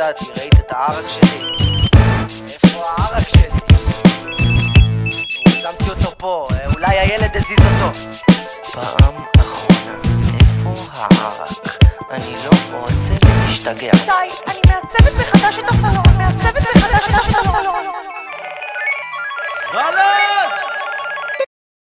ידעתי, ראית את הערק שלי? איפה הערק שלי? נו, שמתי אותו פה, אה, אולי הילד הזיז אותו. פעם אחרונה, איפה הערק? אני לא רוצה להשתגע. די, אני מעצבת מחדש את הסלון, מעצבת מחדש את הסלון. חלאס!